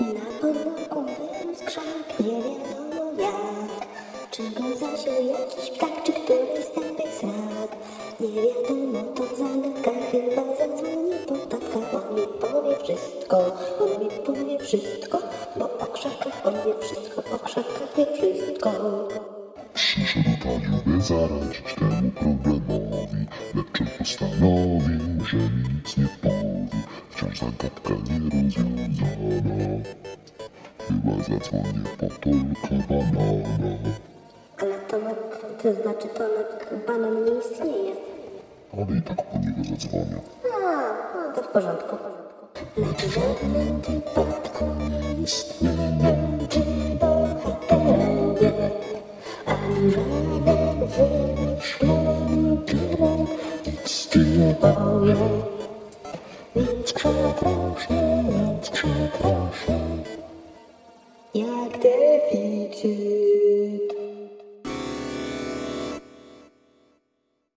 Na podwórku wyrósł krzak, nie wiadomo jak. Czy go zasiał jakiś ptak, czy któryś stępy srak. Nie wiadomo, to zagadka, chyba zadzwoni po tatka. On mi powie wszystko, on mi powie wszystko, bo o krzakach on wie wszystko, o krzakach wie wszystko. Przyszedł Taniu, by zaradzić temu problemowi Lecz postanowił, że nic nie zagadka nierozwiązana Chyba zadzwonię po Tolka banana. Ale to, to znaczy to banan nie istnieje. Ale i tak po niego zadzwonię. A, no to w porządku. W żadnym wypadku nie istnieją ci bohaterowie, ani żaden wymyślony pirat nic ci Więc przeproszę, więc przeproszę, jak deficyt.